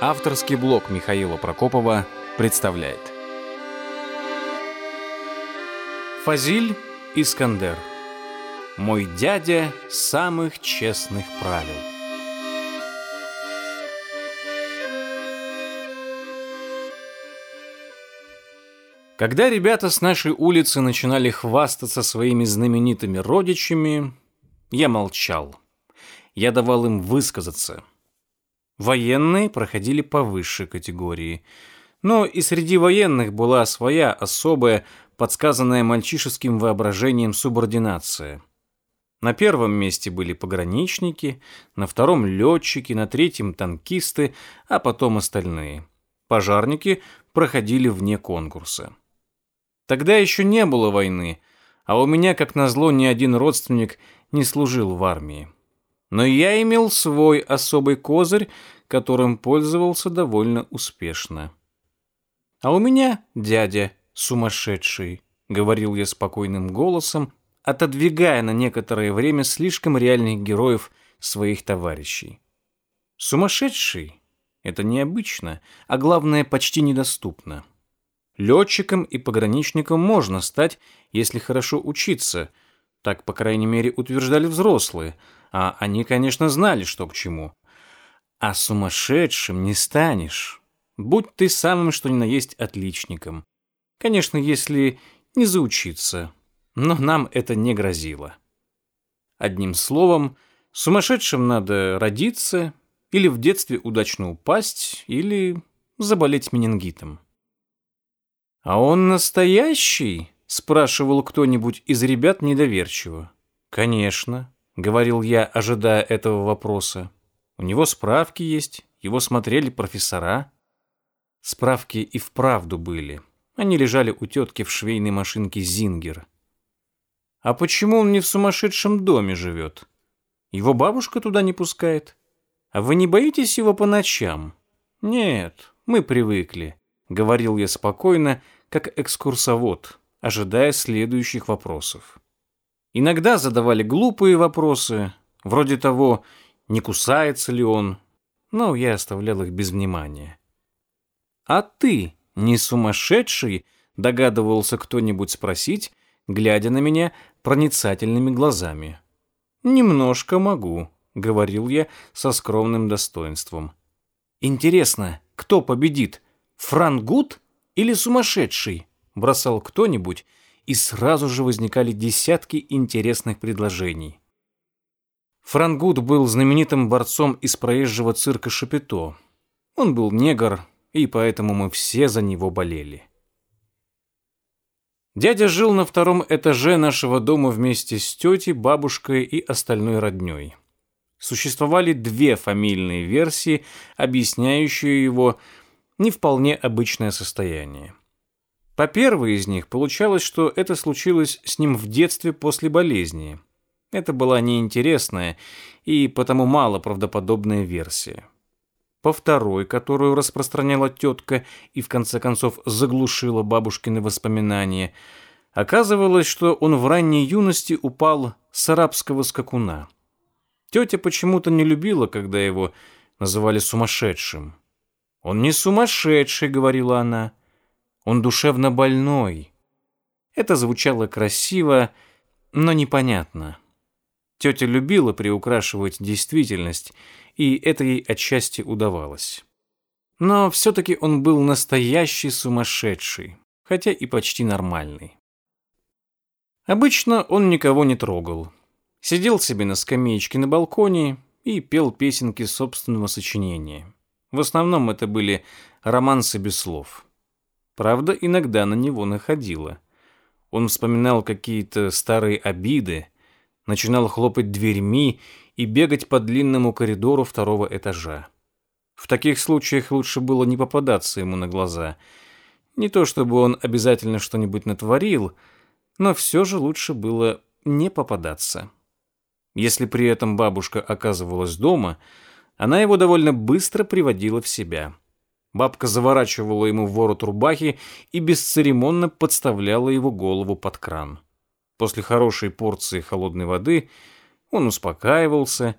Авторский блог Михаила Прокопова представляет Фазиль Искандер Мой дядя самых честных правил Когда ребята с нашей улицы начинали хвастаться своими знаменитыми родичами, я молчал. Я давал им высказаться. Военные проходили по высшей категории. Но и среди военных была своя особая, подсказанная мальчишеским воображением субординация. На первом месте были пограничники, на втором летчики, на третьем танкисты, а потом остальные. Пожарники проходили вне конкурса. Тогда еще не было войны, а у меня, как назло, ни один родственник не служил в армии. Но я имел свой особый козырь, которым пользовался довольно успешно. «А у меня дядя сумасшедший», — говорил я спокойным голосом, отодвигая на некоторое время слишком реальных героев своих товарищей. «Сумасшедший — это необычно, а главное, почти недоступно». Летчиком и пограничником можно стать, если хорошо учиться. Так, по крайней мере, утверждали взрослые. А они, конечно, знали, что к чему. А сумасшедшим не станешь. Будь ты самым что ни на есть отличником. Конечно, если не заучиться. Но нам это не грозило. Одним словом, сумасшедшим надо родиться, или в детстве удачно упасть, или заболеть менингитом. «А он настоящий?» — спрашивал кто-нибудь из ребят недоверчиво. «Конечно», — говорил я, ожидая этого вопроса. «У него справки есть, его смотрели профессора». Справки и вправду были. Они лежали у тетки в швейной машинке «Зингер». «А почему он не в сумасшедшем доме живет? Его бабушка туда не пускает? А вы не боитесь его по ночам?» «Нет, мы привыкли», — говорил я спокойно, — как экскурсовод, ожидая следующих вопросов. Иногда задавали глупые вопросы, вроде того, не кусается ли он, но я оставлял их без внимания. «А ты не сумасшедший?» — догадывался кто-нибудь спросить, глядя на меня проницательными глазами. «Немножко могу», — говорил я со скромным достоинством. «Интересно, кто победит, Франгут или сумасшедший, бросал кто-нибудь, и сразу же возникали десятки интересных предложений. Франгут был знаменитым борцом из проезжего цирка Шапито. Он был негр, и поэтому мы все за него болели. Дядя жил на втором этаже нашего дома вместе с тетей, бабушкой и остальной роднёй. Существовали две фамильные версии, объясняющие его не вполне обычное состояние. По первой из них получалось, что это случилось с ним в детстве после болезни. Это была неинтересная и потому мало правдоподобная версия. По второй, которую распространяла тетка и в конце концов заглушила бабушкины воспоминания, оказывалось, что он в ранней юности упал с арабского скакуна. Тетя почему-то не любила, когда его называли сумасшедшим. «Он не сумасшедший», — говорила она. «Он душевно больной». Это звучало красиво, но непонятно. Тетя любила приукрашивать действительность, и это ей отчасти удавалось. Но все-таки он был настоящий сумасшедший, хотя и почти нормальный. Обычно он никого не трогал. Сидел себе на скамеечке на балконе и пел песенки собственного сочинения. В основном это были романсы без слов. Правда, иногда на него находило. Он вспоминал какие-то старые обиды, начинал хлопать дверьми и бегать по длинному коридору второго этажа. В таких случаях лучше было не попадаться ему на глаза. Не то чтобы он обязательно что-нибудь натворил, но все же лучше было не попадаться. Если при этом бабушка оказывалась дома – она его довольно быстро приводила в себя. Бабка заворачивала ему в ворот рубахи и бесцеремонно подставляла его голову под кран. После хорошей порции холодной воды он успокаивался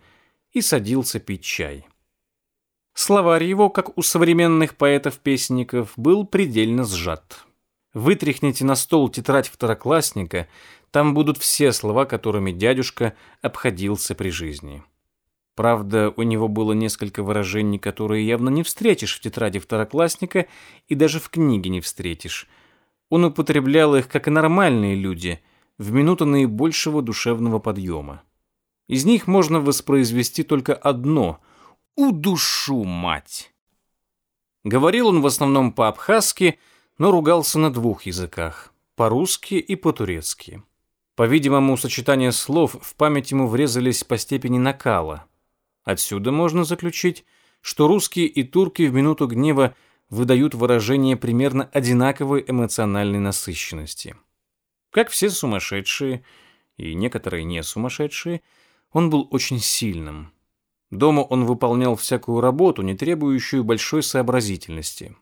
и садился пить чай. Словарь его, как у современных поэтов-песенников, был предельно сжат. Вытряхните на стол тетрадь второклассника, там будут все слова, которыми дядюшка обходился при жизни. Правда, у него было несколько выражений, которые явно не встретишь в тетради второклассника и даже в книге не встретишь. Он употреблял их, как и нормальные люди, в минуты наибольшего душевного подъема. Из них можно воспроизвести только одно «Удушу, мать!». Говорил он в основном по-абхазски, но ругался на двух языках – по-русски и по-турецки. По-видимому, сочетания слов в память ему врезались по степени накала. Отсюда можно заключить, что русские и турки в минуту гнева выдают выражение примерно одинаковой эмоциональной насыщенности. Как все сумасшедшие, и некоторые не сумасшедшие, он был очень сильным. Дома он выполнял всякую работу, не требующую большой сообразительности.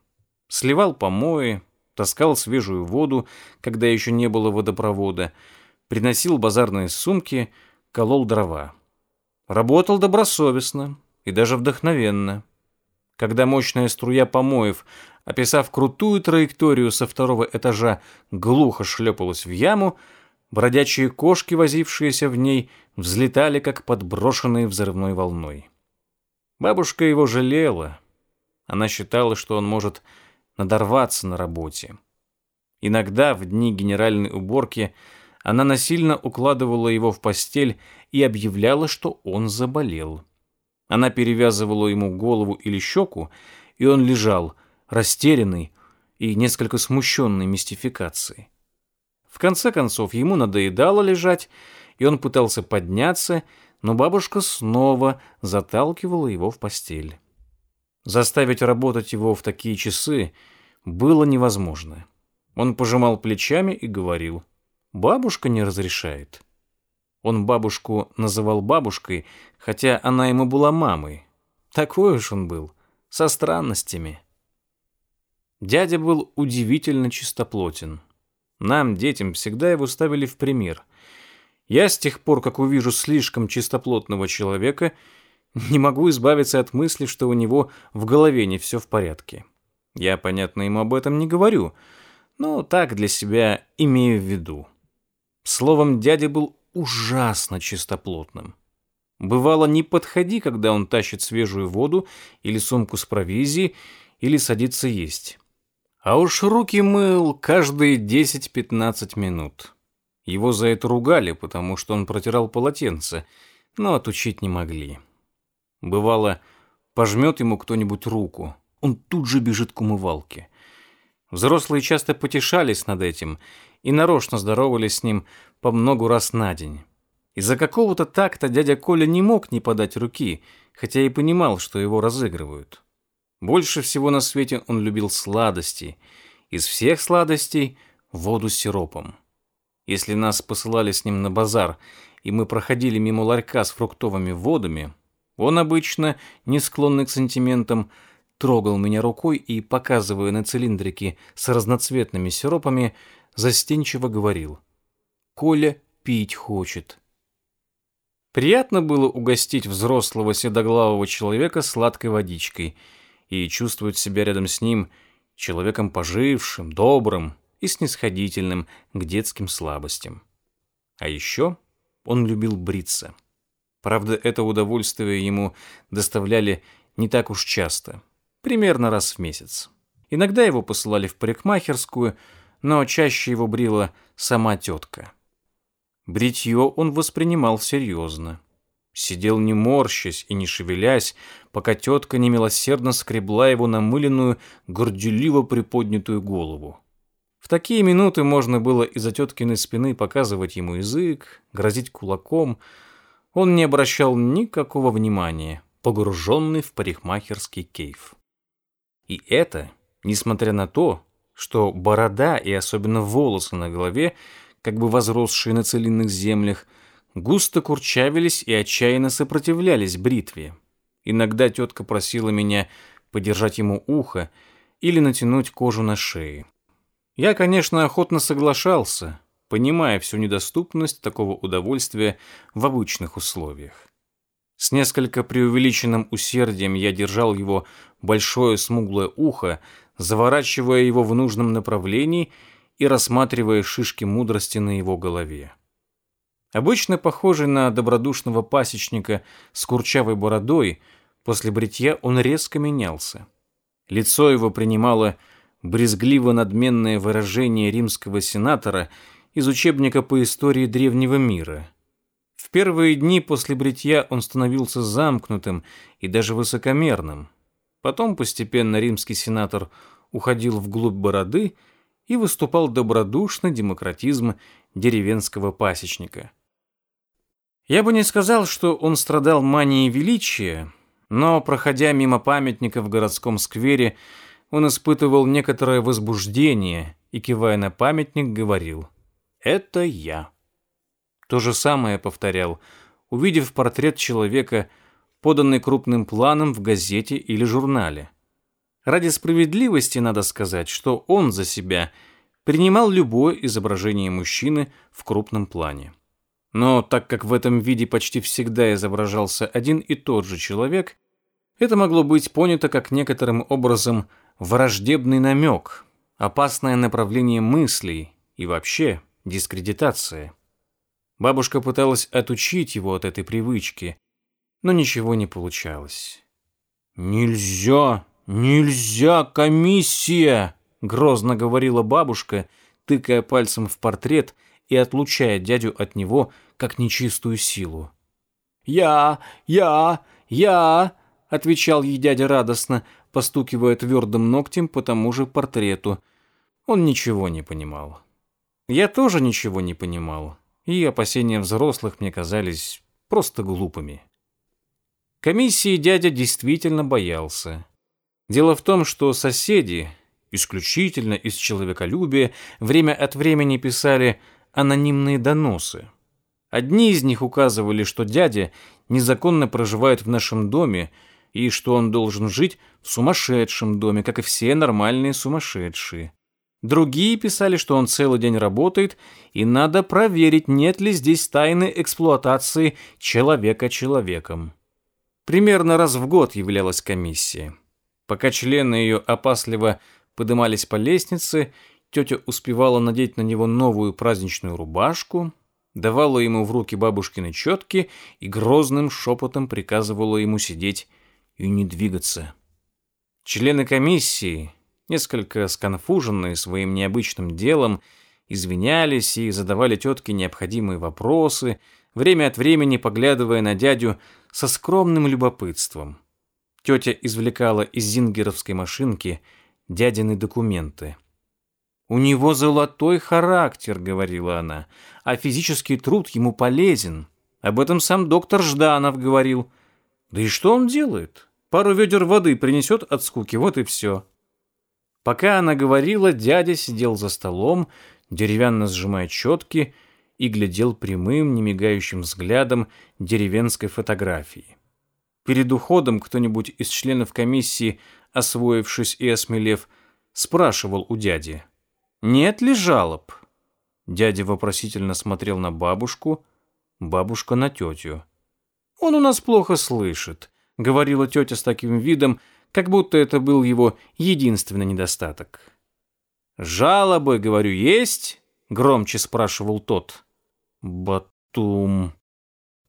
Сливал помои, таскал свежую воду, когда еще не было водопровода, приносил базарные сумки, колол дрова. Работал добросовестно и даже вдохновенно. Когда мощная струя помоев, описав крутую траекторию со второго этажа, глухо шлепалась в яму, бродячие кошки, возившиеся в ней, взлетали, как подброшенные взрывной волной. Бабушка его жалела. Она считала, что он может надорваться на работе. Иногда в дни генеральной уборки она насильно укладывала его в постель и объявляла, что он заболел. Она перевязывала ему голову или щеку, и он лежал, растерянный и несколько смущенный мистификацией. В конце концов, ему надоедало лежать, и он пытался подняться, но бабушка снова заталкивала его в постель. Заставить работать его в такие часы было невозможно. Он пожимал плечами и говорил, «Бабушка не разрешает». Он бабушку называл бабушкой, хотя она ему была мамой. Такой уж он был, со странностями. Дядя был удивительно чистоплотен. Нам, детям, всегда его ставили в пример. Я с тех пор, как увижу слишком чистоплотного человека, не могу избавиться от мысли, что у него в голове не все в порядке. Я, понятно, ему об этом не говорю, но так для себя имею в виду. Словом, дядя был ужасно чистоплотным. Бывало, не подходи, когда он тащит свежую воду или сумку с провизией, или садится есть. А уж руки мыл каждые 10-15 минут. Его за это ругали, потому что он протирал полотенце, но отучить не могли. Бывало, пожмет ему кто-нибудь руку, он тут же бежит к умывалке. Взрослые часто потешались над этим и нарочно здоровались с ним по многу раз на день. Из-за какого-то такта дядя Коля не мог не подать руки, хотя и понимал, что его разыгрывают. Больше всего на свете он любил сладости. Из всех сладостей – воду с сиропом. Если нас посылали с ним на базар, и мы проходили мимо ларька с фруктовыми водами, он обычно, не склонный к сантиментам, трогал меня рукой и, показывая на цилиндрике с разноцветными сиропами, застенчиво говорил. «Коля пить хочет». Приятно было угостить взрослого седоглавого человека сладкой водичкой и чувствовать себя рядом с ним человеком пожившим, добрым и снисходительным к детским слабостям. А еще он любил бриться. Правда, это удовольствие ему доставляли не так уж часто, примерно раз в месяц. Иногда его посылали в парикмахерскую – но чаще его брила сама тетка. Бритье он воспринимал серьезно. Сидел не морщась и не шевелясь, пока тетка немилосердно скребла его намыленную, горделиво приподнятую голову. В такие минуты можно было из-за теткиной спины показывать ему язык, грозить кулаком. Он не обращал никакого внимания, погруженный в парикмахерский кейф. И это, несмотря на то, что борода и особенно волосы на голове, как бы возросшие на целинных землях, густо курчавились и отчаянно сопротивлялись бритве. Иногда тетка просила меня подержать ему ухо или натянуть кожу на шее. Я, конечно, охотно соглашался, понимая всю недоступность такого удовольствия в обычных условиях. С несколько преувеличенным усердием я держал его большое смуглое ухо, заворачивая его в нужном направлении и рассматривая шишки мудрости на его голове. Обычно похожий на добродушного пасечника с курчавой бородой, после бритья он резко менялся. Лицо его принимало брезгливо-надменное выражение римского сенатора из учебника по истории древнего мира. В первые дни после бритья он становился замкнутым и даже высокомерным. Потом постепенно римский сенатор уходил вглубь бороды и выступал добродушный демократизм деревенского пасечника. Я бы не сказал, что он страдал манией величия, но, проходя мимо памятника в городском сквере, он испытывал некоторое возбуждение и, кивая на памятник, говорил «Это я». То же самое повторял, увидев портрет человека, поданный крупным планом в газете или журнале. Ради справедливости надо сказать, что он за себя принимал любое изображение мужчины в крупном плане. Но так как в этом виде почти всегда изображался один и тот же человек, это могло быть понято как некоторым образом враждебный намек, опасное направление мыслей и вообще дискредитация. Бабушка пыталась отучить его от этой привычки, но ничего не получалось. «Нельзя, нельзя, комиссия!» — грозно говорила бабушка, тыкая пальцем в портрет и отлучая дядю от него, как нечистую силу. «Я, я, я!» — отвечал ей дядя радостно, постукивая твердым ногтем по тому же портрету. Он ничего не понимал. Я тоже ничего не понимал и опасения взрослых мне казались просто глупыми. Комиссии дядя действительно боялся. Дело в том, что соседи, исключительно из человеколюбия, время от времени писали анонимные доносы. Одни из них указывали, что дядя незаконно проживает в нашем доме и что он должен жить в сумасшедшем доме, как и все нормальные сумасшедшие. Другие писали, что он целый день работает, и надо проверить, нет ли здесь тайны эксплуатации человека человеком. Примерно раз в год являлась комиссия. Пока члены ее опасливо подымались по лестнице, тетя успевала надеть на него новую праздничную рубашку, давала ему в руки бабушкины четки и грозным шепотом приказывала ему сидеть и не двигаться. Члены комиссии, несколько сконфуженные своим необычным делом, извинялись и задавали тетке необходимые вопросы, время от времени поглядывая на дядю со скромным любопытством. Тетя извлекала из зингеровской машинки дядины документы. «У него золотой характер», — говорила она, — «а физический труд ему полезен. Об этом сам доктор Жданов говорил. Да и что он делает? Пару ведер воды принесет от скуки, вот и все». Пока она говорила, дядя сидел за столом, деревянно сжимая четки, и глядел прямым, немигающим взглядом деревенской фотографии. Перед уходом кто-нибудь из членов комиссии, освоившись и осмелев, спрашивал у дяди, «Нет ли жалоб?» Дядя вопросительно смотрел на бабушку, бабушка на тетю. «Он у нас плохо слышит», — говорила тетя с таким видом, как будто это был его единственный недостаток. «Жалобы, говорю, есть?» — громче спрашивал тот. «Батум,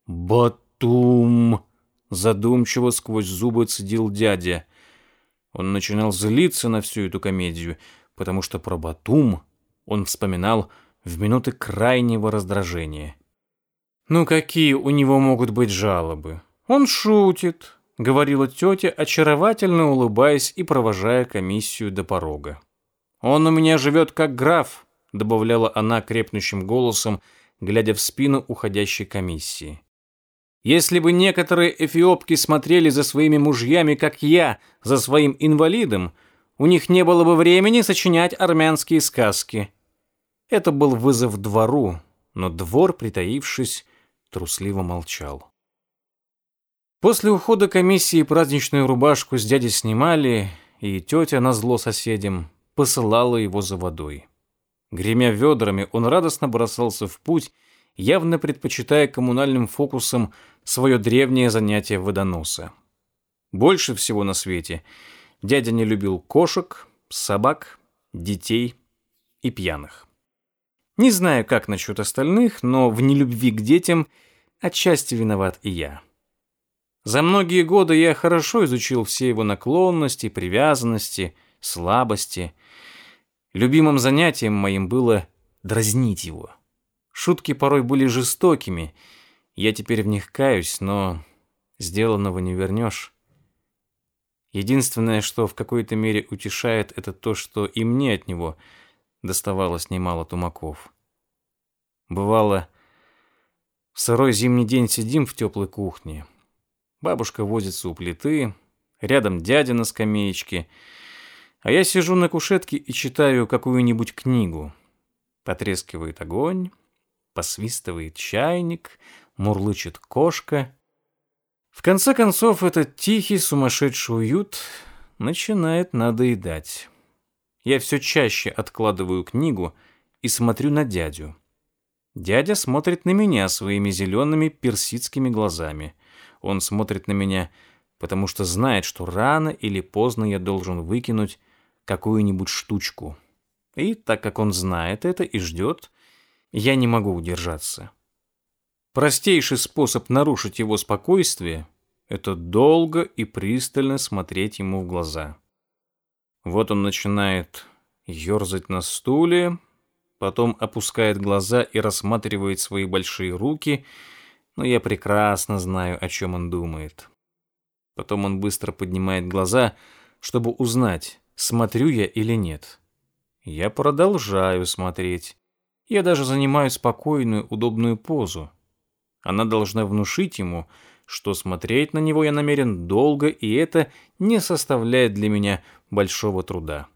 Батум», — задумчиво сквозь зубы цедил дядя. Он начинал злиться на всю эту комедию, потому что про Батум он вспоминал в минуты крайнего раздражения. «Ну какие у него могут быть жалобы? Он шутит, говорила тетя, очаровательно улыбаясь и провожая комиссию до порога. «Он у меня живет как граф», — добавляла она крепнущим голосом, глядя в спину уходящей комиссии. «Если бы некоторые эфиопки смотрели за своими мужьями, как я, за своим инвалидом, у них не было бы времени сочинять армянские сказки». Это был вызов двору, но двор, притаившись, трусливо молчал. После ухода комиссии праздничную рубашку с дядей снимали, и тетя, назло соседям, посылала его за водой. Гремя ведрами, он радостно бросался в путь явно предпочитая коммунальным фокусом свое древнее занятие водоноса. Больше всего на свете дядя не любил кошек, собак, детей и пьяных. Не знаю, как насчет остальных, но в нелюбви к детям отчасти виноват и я. За многие годы я хорошо изучил все его наклонности, привязанности, слабости. Любимым занятием моим было дразнить его. Шутки порой были жестокими. Я теперь в них каюсь, но сделанного не вернешь. Единственное, что в какой-то мере утешает, это то, что и мне от него доставалось немало тумаков. Бывало, в сырой зимний день сидим в теплой кухне. Бабушка возится у плиты, рядом дядя на скамеечке, а я сижу на кушетке и читаю какую-нибудь книгу. Потрескивает огонь, посвистывает чайник, мурлычет кошка. В конце концов, этот тихий сумасшедший уют начинает надоедать. Я все чаще откладываю книгу и смотрю на дядю. Дядя смотрит на меня своими зелеными персидскими глазами. Он смотрит на меня, потому что знает, что рано или поздно я должен выкинуть какую-нибудь штучку. И так как он знает это и ждет, я не могу удержаться. Простейший способ нарушить его спокойствие — это долго и пристально смотреть ему в глаза. Вот он начинает ерзать на стуле, потом опускает глаза и рассматривает свои большие руки, но я прекрасно знаю, о чем он думает. Потом он быстро поднимает глаза, чтобы узнать, смотрю я или нет. Я продолжаю смотреть. Я даже занимаю спокойную, удобную позу. Она должна внушить ему, что смотреть на него я намерен долго, и это не составляет для меня большого труда.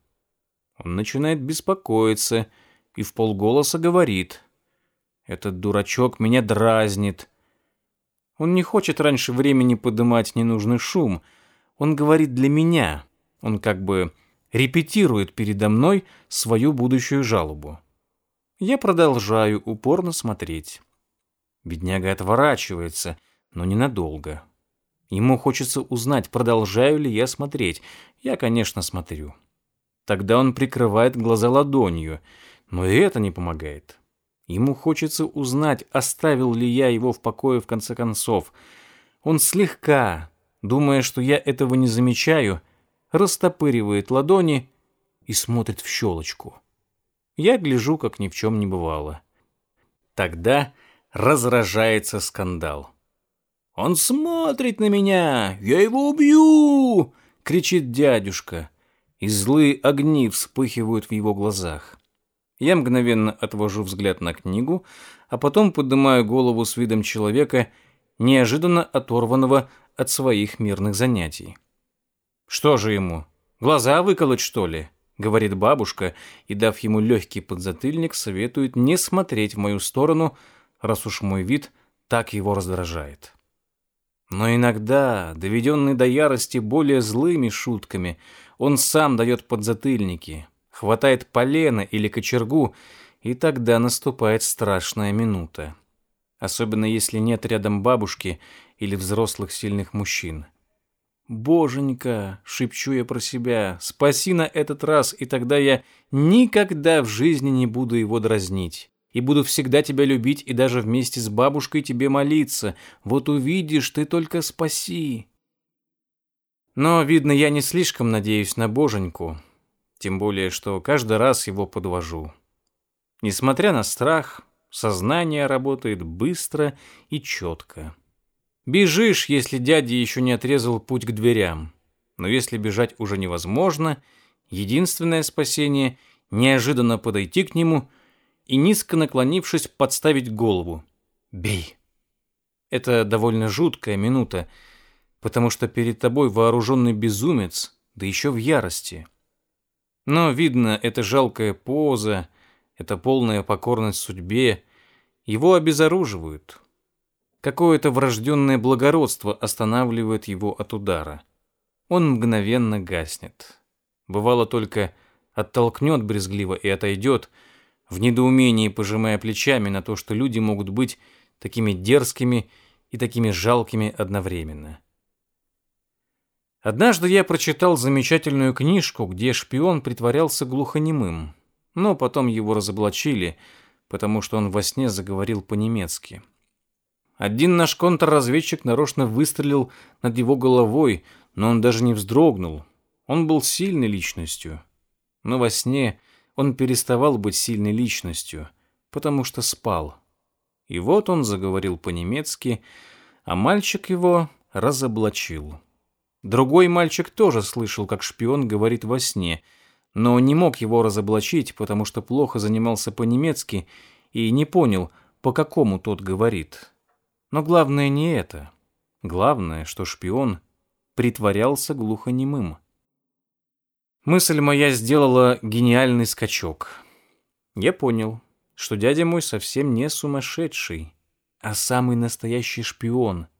Он начинает беспокоиться и в полголоса говорит. «Этот дурачок меня дразнит». Он не хочет раньше времени подымать ненужный шум. Он говорит для меня. Он как бы репетирует передо мной свою будущую жалобу. Я продолжаю упорно смотреть. Бедняга отворачивается, но ненадолго. Ему хочется узнать, продолжаю ли я смотреть. Я, конечно, смотрю. Тогда он прикрывает глаза ладонью, но и это не помогает. Ему хочется узнать, оставил ли я его в покое в конце концов. Он слегка, думая, что я этого не замечаю, растопыривает ладони и смотрит в щелочку. Я гляжу, как ни в чем не бывало. Тогда разражается скандал. «Он смотрит на меня! Я его убью!» — кричит дядюшка, и злые огни вспыхивают в его глазах. Я мгновенно отвожу взгляд на книгу, а потом поднимаю голову с видом человека, неожиданно оторванного от своих мирных занятий. «Что же ему? Глаза выколоть, что ли?» говорит бабушка и, дав ему легкий подзатыльник, советует не смотреть в мою сторону, раз уж мой вид так его раздражает. Но иногда, доведенный до ярости более злыми шутками, он сам дает подзатыльники, хватает полено или кочергу, и тогда наступает страшная минута. Особенно если нет рядом бабушки или взрослых сильных мужчин. «Боженька!» — шепчу я про себя. «Спаси на этот раз, и тогда я никогда в жизни не буду его дразнить. И буду всегда тебя любить и даже вместе с бабушкой тебе молиться. Вот увидишь, ты только спаси!» Но, видно, я не слишком надеюсь на Боженьку. Тем более, что каждый раз его подвожу. Несмотря на страх, сознание работает быстро и четко. Бежишь, если дядя еще не отрезал путь к дверям. Но если бежать уже невозможно, единственное спасение — неожиданно подойти к нему и, низко наклонившись, подставить голову. «Бей!» Это довольно жуткая минута, потому что перед тобой вооруженный безумец, да еще в ярости. Но, видно, эта жалкая поза, эта полная покорность судьбе, его обезоруживают, Какое-то врожденное благородство останавливает его от удара. Он мгновенно гаснет. Бывало только оттолкнет брезгливо и отойдет, в недоумении пожимая плечами на то, что люди могут быть такими дерзкими и такими жалкими одновременно. Однажды я прочитал замечательную книжку, где шпион притворялся глухонемым, но потом его разоблачили, потому что он во сне заговорил по-немецки. Один наш контрразведчик нарочно выстрелил над его головой, но он даже не вздрогнул. Он был сильной личностью. Но во сне он переставал быть сильной личностью, потому что спал. И вот он заговорил по-немецки, а мальчик его разоблачил. Другой мальчик тоже слышал, как шпион говорит во сне, но не мог его разоблачить, потому что плохо занимался по-немецки и не понял, по какому тот говорит. Но главное не это. Главное, что шпион притворялся глухонемым. Мысль моя сделала гениальный скачок. Я понял, что дядя мой совсем не сумасшедший, а самый настоящий шпион —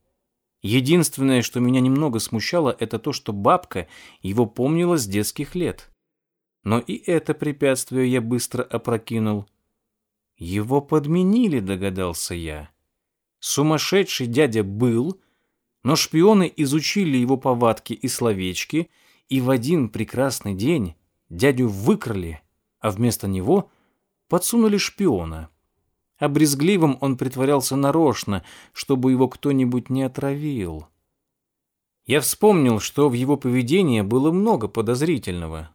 Единственное, что меня немного смущало, это то, что бабка его помнила с детских лет. Но и это препятствие я быстро опрокинул. Его подменили, догадался я. Сумасшедший дядя был, но шпионы изучили его повадки и словечки, и в один прекрасный день дядю выкрали, а вместо него подсунули шпиона а брезгливым он притворялся нарочно, чтобы его кто-нибудь не отравил. Я вспомнил, что в его поведении было много подозрительного.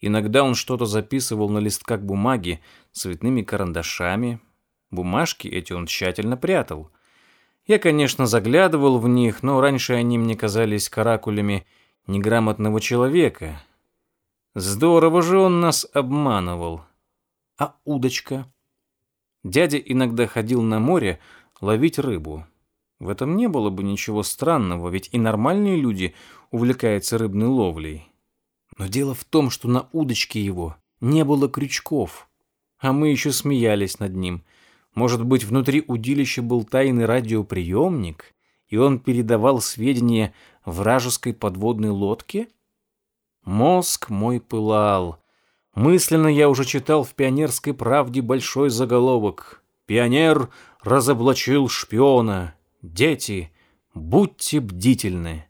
Иногда он что-то записывал на листках бумаги цветными карандашами. Бумажки эти он тщательно прятал. Я, конечно, заглядывал в них, но раньше они мне казались каракулями неграмотного человека. Здорово же он нас обманывал. А удочка? Дядя иногда ходил на море ловить рыбу. В этом не было бы ничего странного, ведь и нормальные люди увлекаются рыбной ловлей. Но дело в том, что на удочке его не было крючков, а мы еще смеялись над ним. Может быть, внутри удилища был тайный радиоприемник, и он передавал сведения вражеской подводной лодке? Мозг мой пылал. Мысленно я уже читал в «Пионерской правде» большой заголовок «Пионер разоблачил шпиона. Дети, будьте бдительны».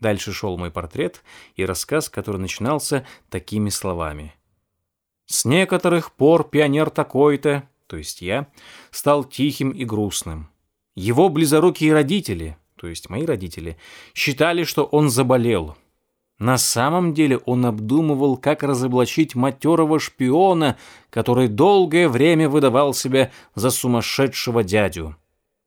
Дальше шел мой портрет и рассказ, который начинался такими словами. «С некоторых пор пионер такой-то, то есть я, стал тихим и грустным. Его близорукие родители, то есть мои родители, считали, что он заболел». На самом деле он обдумывал, как разоблачить матерого шпиона, который долгое время выдавал себя за сумасшедшего дядю.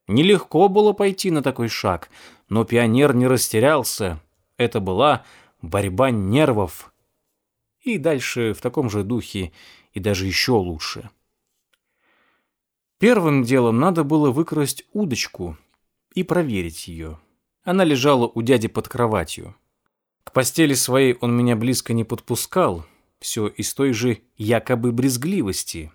Нелегко было пойти на такой шаг, но пионер не растерялся. Это была борьба нервов. И дальше в таком же духе, и даже еще лучше. Первым делом надо было выкрасть удочку и проверить ее. Она лежала у дяди под кроватью. К постели своей он меня близко не подпускал, все из той же якобы брезгливости.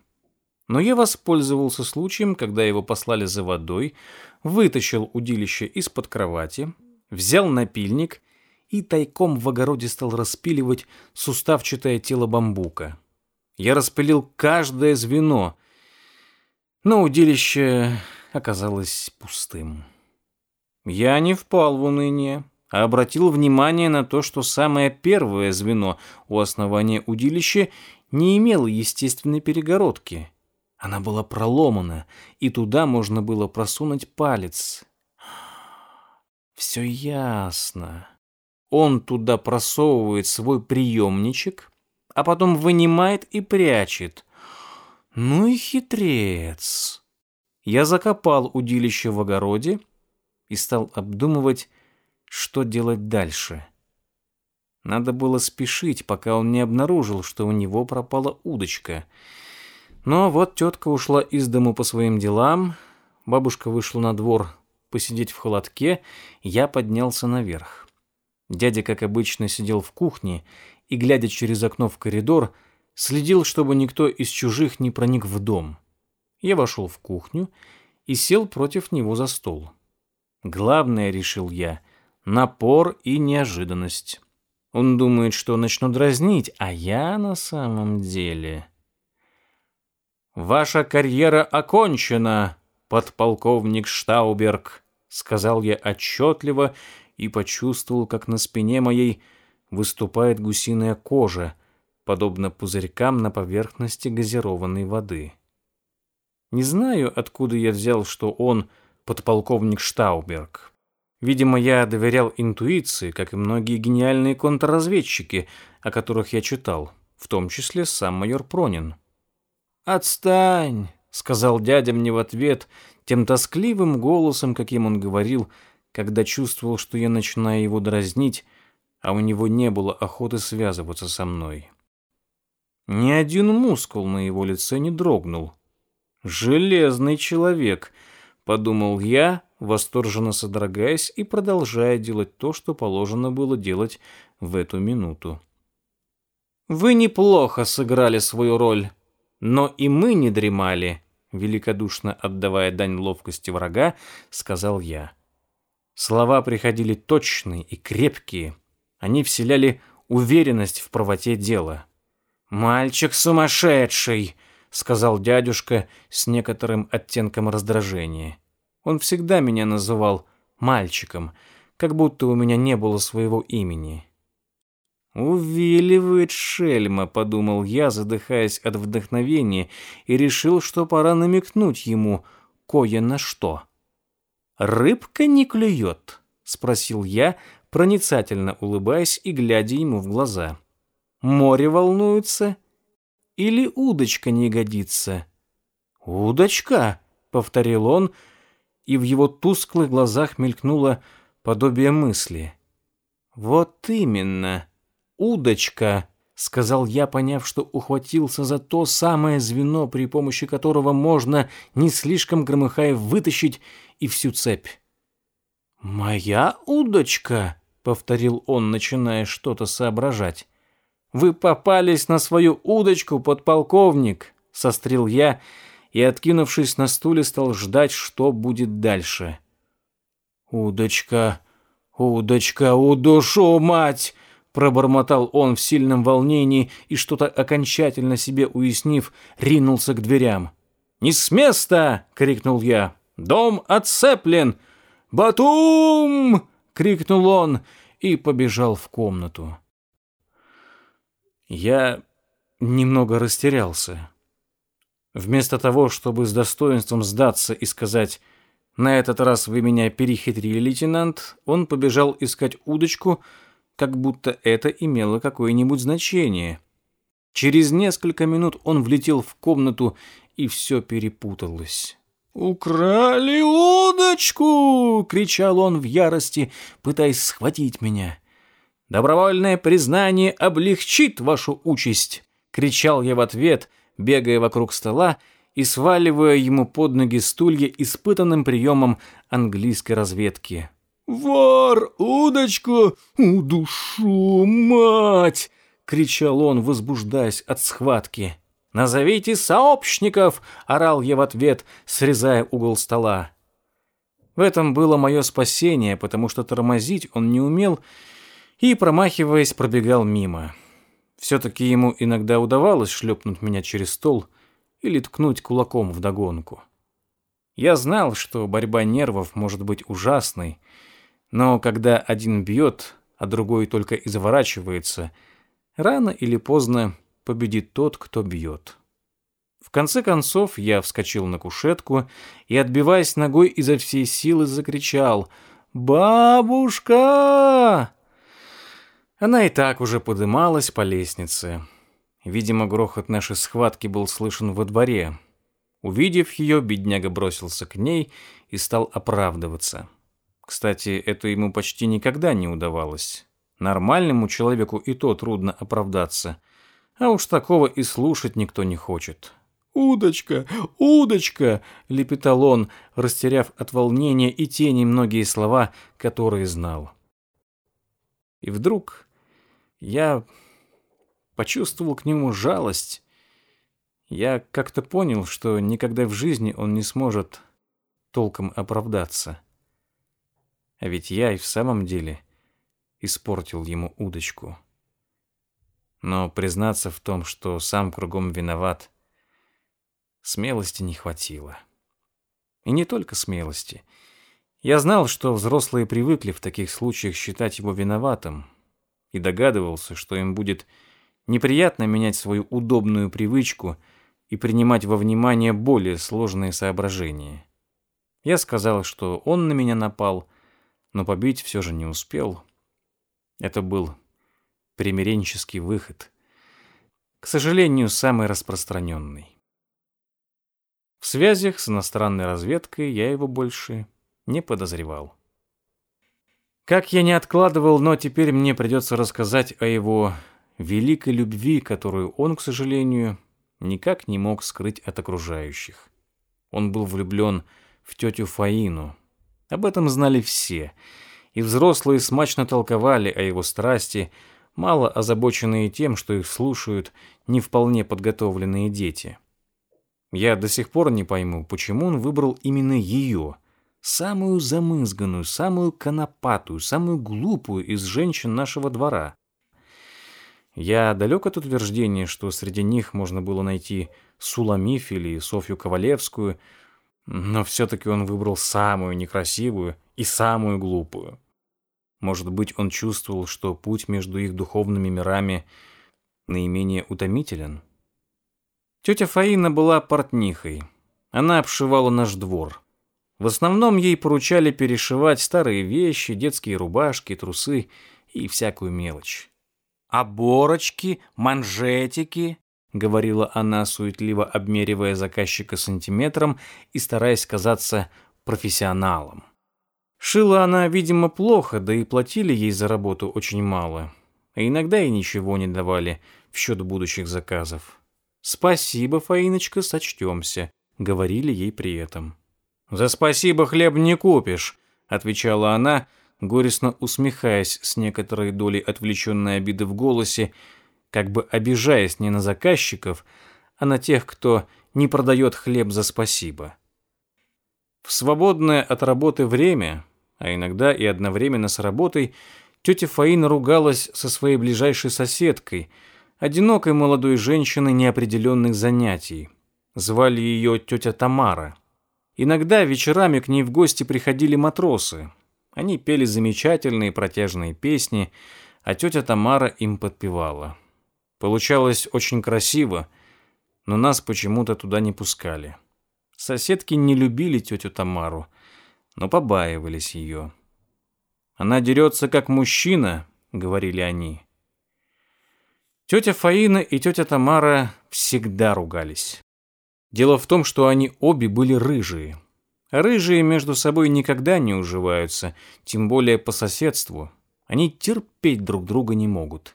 Но я воспользовался случаем, когда его послали за водой, вытащил удилище из-под кровати, взял напильник и тайком в огороде стал распиливать суставчатое тело бамбука. Я распилил каждое звено, но удилище оказалось пустым. Я не впал в уныние а обратил внимание на то, что самое первое звено у основания удилища не имело естественной перегородки. Она была проломана, и туда можно было просунуть палец. Все ясно. Он туда просовывает свой приемничек, а потом вынимает и прячет. Ну и хитрец. Я закопал удилище в огороде и стал обдумывать, что делать дальше. Надо было спешить, пока он не обнаружил, что у него пропала удочка. Но вот тетка ушла из дому по своим делам, бабушка вышла на двор посидеть в холодке, я поднялся наверх. Дядя, как обычно, сидел в кухне и, глядя через окно в коридор, следил, чтобы никто из чужих не проник в дом. Я вошел в кухню и сел против него за стол. Главное, решил я, напор и неожиданность. Он думает, что начну дразнить, а я на самом деле... «Ваша карьера окончена, подполковник Штауберг», — сказал я отчетливо и почувствовал, как на спине моей выступает гусиная кожа, подобно пузырькам на поверхности газированной воды. Не знаю, откуда я взял, что он подполковник Штауберг. Видимо, я доверял интуиции, как и многие гениальные контрразведчики, о которых я читал, в том числе сам майор Пронин. «Отстань!» — сказал дядя мне в ответ тем тоскливым голосом, каким он говорил, когда чувствовал, что я начинаю его дразнить, а у него не было охоты связываться со мной. Ни один мускул на его лице не дрогнул. «Железный человек», — подумал я, восторженно содрогаясь и продолжая делать то, что положено было делать в эту минуту. «Вы неплохо сыграли свою роль, но и мы не дремали», великодушно отдавая дань ловкости врага, сказал я. Слова приходили точные и крепкие. Они вселяли уверенность в правоте дела. «Мальчик сумасшедший!» — сказал дядюшка с некоторым оттенком раздражения. Он всегда меня называл мальчиком, как будто у меня не было своего имени. «Увиливает шельма», — подумал я, задыхаясь от вдохновения, и решил, что пора намекнуть ему кое на что. «Рыбка не клюет?» — спросил я, проницательно улыбаясь и глядя ему в глаза. «Море волнуется? Или удочка не годится?» «Удочка», — повторил он, и в его тусклых глазах мелькнуло подобие мысли. «Вот именно», удочка», — сказал я, поняв, что ухватился за то самое звено, при помощи которого можно, не слишком громыхая, вытащить и всю цепь. «Моя удочка», — повторил он, начиная что-то соображать. «Вы попались на свою удочку, подполковник», — сострил я и, откинувшись на стуле, стал ждать, что будет дальше. «Удочка, удочка, удушу, мать!» Пробормотал он в сильном волнении и, что-то окончательно себе уяснив, ринулся к дверям. «Не с места!» — крикнул я. «Дом отцеплен!» «Батум!» — крикнул он и побежал в комнату. Я немного растерялся. Вместо того, чтобы с достоинством сдаться и сказать «На этот раз вы меня перехитрили, лейтенант», он побежал искать удочку, как будто это имело какое-нибудь значение. Через несколько минут он влетел в комнату, и все перепуталось. «Украли удочку!» — кричал он в ярости, пытаясь схватить меня. «Добровольное признание облегчит вашу участь!» — кричал я в ответ, бегая вокруг стола и сваливая ему под ноги стулья испытанным приемом английской разведки. «Вор! Удочку! Удушу, мать!» — кричал он, возбуждаясь от схватки. «Назовите сообщников!» — орал я в ответ, срезая угол стола. В этом было мое спасение, потому что тормозить он не умел и, промахиваясь, пробегал мимо. Все-таки ему иногда удавалось шлепнуть меня через стол или ткнуть кулаком вдогонку. Я знал, что борьба нервов может быть ужасной, но когда один бьет, а другой только изворачивается, рано или поздно победит тот, кто бьет. В конце концов я вскочил на кушетку и, отбиваясь ногой изо всей силы, закричал «Бабушка!». Она и так уже подымалась по лестнице. Видимо, грохот нашей схватки был слышен во дворе. Увидев ее, бедняга бросился к ней и стал оправдываться. Кстати, это ему почти никогда не удавалось. Нормальному человеку и то трудно оправдаться. А уж такого и слушать никто не хочет. «Удочка! Удочка!» — лепетал он, растеряв от волнения и тени многие слова, которые знал. И вдруг я почувствовал к нему жалость. Я как-то понял, что никогда в жизни он не сможет толком оправдаться. А ведь я и в самом деле испортил ему удочку. Но признаться в том, что сам кругом виноват, Смелости не хватило. И не только смелости. Я знал, что взрослые привыкли в таких случаях считать его виноватым, и догадывался, что им будет неприятно менять свою удобную привычку и принимать во внимание более сложные соображения. Я сказал, что он на меня напал, но побить все же не успел. Это был примиренческий выход. К сожалению, самый распространенный. В связях с иностранной разведкой я его больше не подозревал. Как я не откладывал, но теперь мне придется рассказать о его великой любви, которую он, к сожалению, никак не мог скрыть от окружающих. Он был влюблен в тетю Фаину. Об этом знали все, и взрослые смачно толковали о его страсти, мало озабоченные тем, что их слушают не вполне подготовленные дети. Я до сих пор не пойму, почему он выбрал именно ее, самую замызганную, самую конопатую, самую глупую из женщин нашего двора. Я далек от утверждения, что среди них можно было найти Суламиф или Софью Ковалевскую, но все-таки он выбрал самую некрасивую и самую глупую. Может быть, он чувствовал, что путь между их духовными мирами наименее утомителен? Тетя Фаина была портнихой. Она обшивала наш двор. В основном ей поручали перешивать старые вещи, детские рубашки, трусы и всякую мелочь. «Оборочки, манжетики», — говорила она, суетливо обмеривая заказчика сантиметром и стараясь казаться профессионалом. Шила она, видимо, плохо, да и платили ей за работу очень мало, а иногда и ничего не давали в счет будущих заказов. «Спасибо, Фаиночка, сочтемся», — говорили ей при этом. «За спасибо хлеб не купишь», — отвечала она, горестно усмехаясь с некоторой долей отвлеченной обиды в голосе, как бы обижаясь не на заказчиков, а на тех, кто не продает хлеб за спасибо. В свободное от работы время, а иногда и одновременно с работой, тетя Фаина ругалась со своей ближайшей соседкой — одинокой молодой женщины неопределенных занятий. Звали ее тетя Тамара. Иногда вечерами к ней в гости приходили матросы. Они пели замечательные протяжные песни, а тетя Тамара им подпевала. Получалось очень красиво, но нас почему-то туда не пускали. Соседки не любили тетю Тамару, но побаивались ее. «Она дерется как мужчина», — говорили они. Тетя Фаина и тетя Тамара всегда ругались. Дело в том, что они обе были рыжие. Рыжие между собой никогда не уживаются, тем более по соседству. Они терпеть друг друга не могут.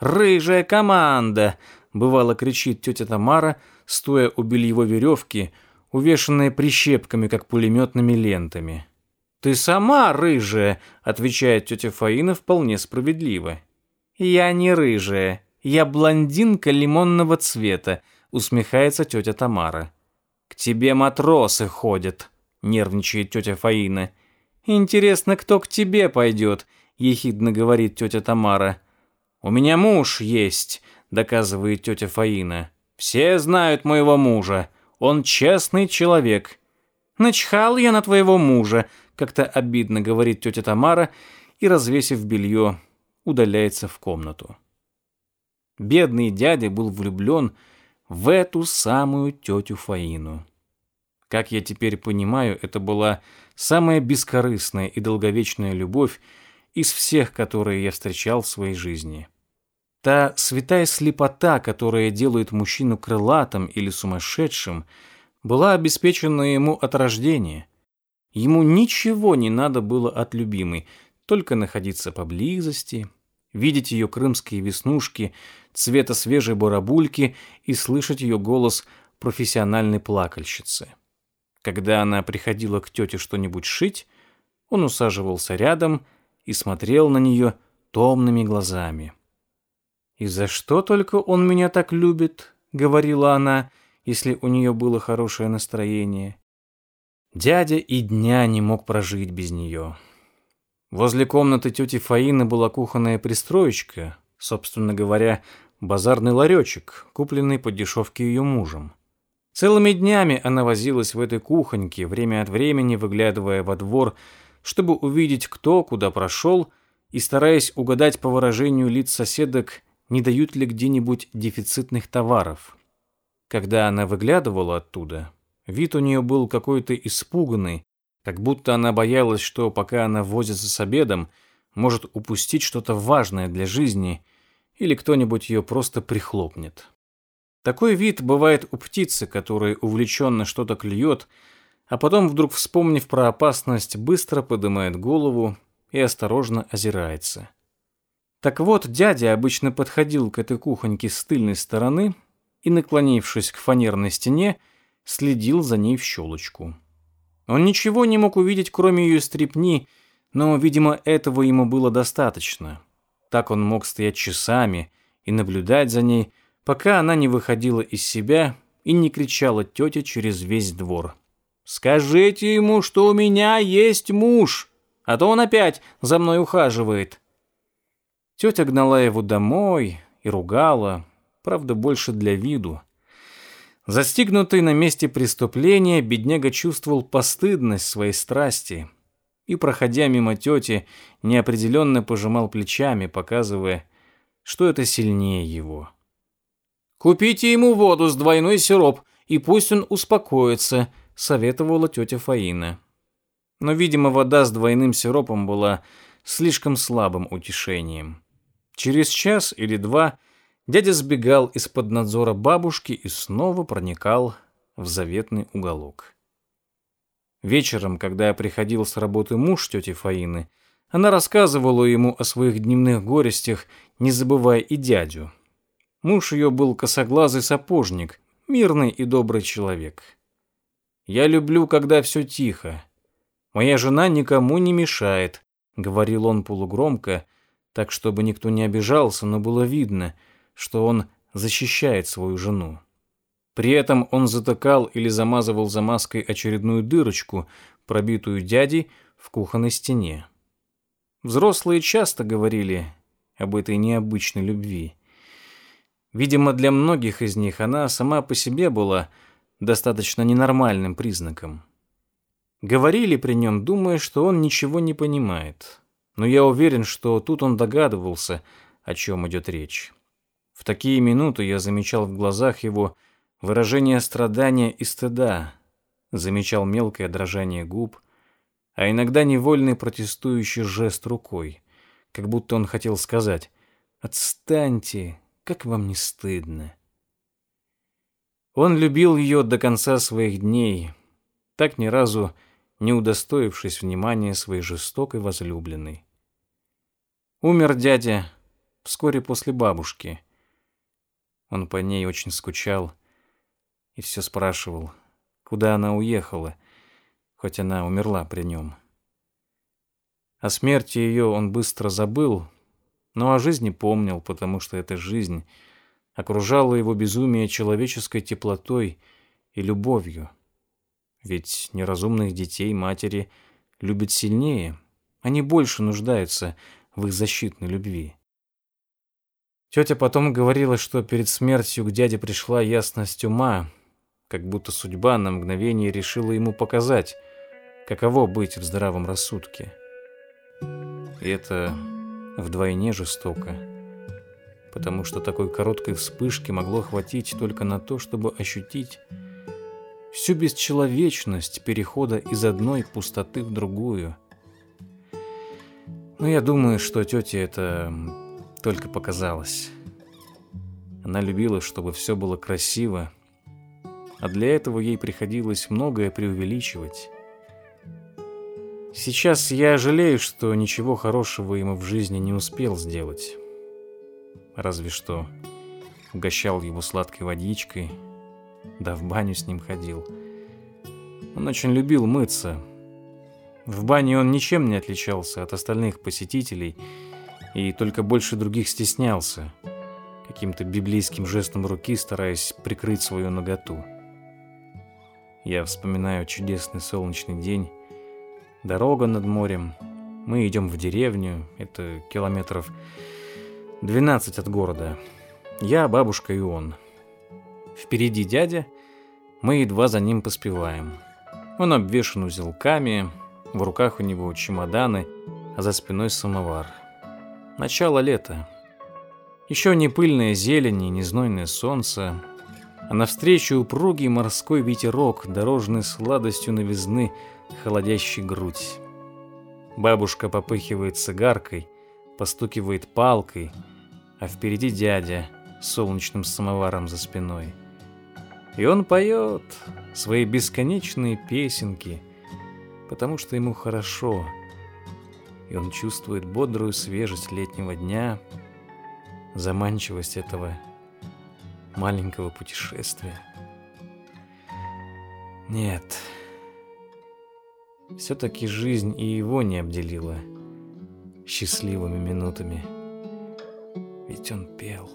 «Рыжая команда!» — бывало кричит тетя Тамара, стоя у бельевой веревки, увешанная прищепками, как пулеметными лентами. «Ты сама рыжая!» — отвечает тетя Фаина вполне справедливо. «Я не рыжая, я блондинка лимонного цвета», — усмехается тетя Тамара. «К тебе матросы ходят», — нервничает тетя Фаина. «Интересно, кто к тебе пойдет?» — ехидно говорит тетя Тамара. «У меня муж есть», — доказывает тетя Фаина. «Все знают моего мужа. Он честный человек». «Начхал я на твоего мужа», — как-то обидно говорит тетя Тамара и, развесив белье, удаляется в комнату. Бедный дядя был влюблен в эту самую тетю Фаину. Как я теперь понимаю, это была самая бескорыстная и долговечная любовь из всех, которые я встречал в своей жизни. Та святая слепота, которая делает мужчину крылатым или сумасшедшим, была обеспечена ему от рождения. Ему ничего не надо было от любимой, только находиться поблизости, видеть ее крымские веснушки, цвета свежей барабульки и слышать ее голос профессиональной плакальщицы. Когда она приходила к тете что-нибудь шить, он усаживался рядом и смотрел на нее томными глазами. «И за что только он меня так любит?» — говорила она, если у нее было хорошее настроение. Дядя и дня не мог прожить без нее. Возле комнаты тети Фаины была кухонная пристроечка, собственно говоря, базарный ларечек, купленный по дешевке ее мужем. Целыми днями она возилась в этой кухоньке, время от времени выглядывая во двор, чтобы увидеть, кто куда прошел, и стараясь угадать по выражению лиц соседок, не дают ли где-нибудь дефицитных товаров. Когда она выглядывала оттуда, вид у нее был какой-то испуганный, как будто она боялась, что пока она возится с обедом, может упустить что-то важное для жизни, или кто-нибудь ее просто прихлопнет. Такой вид бывает у птицы, которая увлеченно что-то клюет, а потом, вдруг вспомнив про опасность, быстро поднимает голову и осторожно озирается. Так вот, дядя обычно подходил к этой кухоньке с тыльной стороны и, наклонившись к фанерной стене, следил за ней в щелочку. Он ничего не мог увидеть, кроме ее стрепни, но, видимо, этого ему было достаточно. Так он мог стоять часами и наблюдать за ней, пока она не выходила из себя и не кричала тете через весь двор. «Скажите ему, что у меня есть муж, а то он опять за мной ухаживает». Тетя гнала его домой и ругала, правда, больше для виду. Застигнутый на месте преступления, бедняга чувствовал постыдность своей страсти и, проходя мимо тети, неопределенно пожимал плечами, показывая, что это сильнее его. «Купите ему воду с двойной сироп, и пусть он успокоится», — советовала тетя Фаина. Но, видимо, вода с двойным сиропом была слишком слабым утешением. Через час или два дядя сбегал из-под надзора бабушки и снова проникал в заветный уголок. Вечером, когда приходил с работы муж тети Фаины, она рассказывала ему о своих дневных горестях, не забывая и дядю. Муж ее был косоглазый сапожник, мирный и добрый человек. «Я люблю, когда все тихо. Моя жена никому не мешает», — говорил он полугромко, так, чтобы никто не обижался, но было видно, что он защищает свою жену. При этом он затыкал или замазывал замазкой очередную дырочку, пробитую дядей в кухонной стене. Взрослые часто говорили об этой необычной любви. Видимо, для многих из них она сама по себе была достаточно ненормальным признаком. Говорили при нем, думая, что он ничего не понимает. Но я уверен, что тут он догадывался, о чем идет речь. В такие минуты я замечал в глазах его выражение страдания и стыда, замечал мелкое дрожание губ, а иногда невольный протестующий жест рукой, как будто он хотел сказать «Отстаньте, как вам не стыдно? Он любил ее до конца своих дней, так ни разу не удостоившись внимания своей жестокой возлюбленной. Умер дядя вскоре после бабушки. Он по ней очень скучал и все спрашивал, куда она уехала, хоть она умерла при нем. О смерти ее он быстро забыл, но о жизни помнил, потому что эта жизнь окружала его безумие человеческой теплотой и любовью. Ведь неразумных детей матери любят сильнее, они больше нуждаются в их защитной любви. Тетя потом говорила, что перед смертью к дяде пришла ясность ума, как будто судьба на мгновение решила ему показать, каково быть в здравом рассудке. И это вдвойне жестоко, потому что такой короткой вспышки могло хватить только на то, чтобы ощутить всю бесчеловечность перехода из одной пустоты в другую. Но я думаю, что тете это только показалось. Она любила, чтобы все было красиво, а для этого ей приходилось многое преувеличивать. Сейчас я жалею, что ничего хорошего ему в жизни не успел сделать. Разве что угощал его сладкой водичкой, да в баню с ним ходил. Он очень любил мыться. В бане он ничем не отличался от остальных посетителей и только больше других стеснялся, каким-то библейским жестом руки стараясь прикрыть свою наготу. Я вспоминаю чудесный солнечный день, дорога над морем. Мы идем в деревню, это километров 12 от города. Я, бабушка и он. Впереди дядя, Мы едва за ним поспеваем. Он обвешан узелками, в руках у него чемоданы, а за спиной самовар. Начало лета. Еще не пыльная зелень и не знойное солнце, а навстречу упругий морской ветерок, дорожной сладостью новизны, холодящий грудь. Бабушка попыхивает цигаркой, постукивает палкой, а впереди дядя с солнечным самоваром за спиной. И он поет свои бесконечные песенки, потому что ему хорошо, и он чувствует бодрую свежесть летнего дня, заманчивость этого маленького путешествия. Нет, все-таки жизнь и его не обделила счастливыми минутами. Ведь он пел.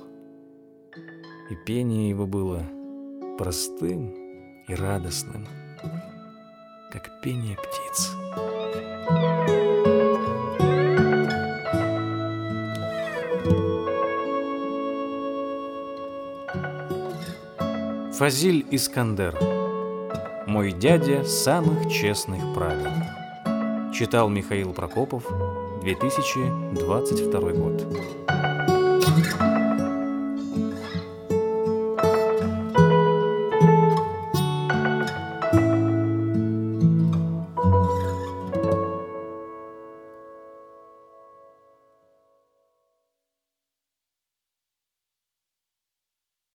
И пение его было простым и радостным, как пение птиц. Фазиль Искандер «Мой дядя самых честных правил» Читал Михаил Прокопов, 2022 год.